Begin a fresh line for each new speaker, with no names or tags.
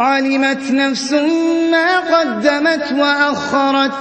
عَلِمَتْ نَفْسٌ مَّا قَدَّمَتْ وَأَخَّرَتْ.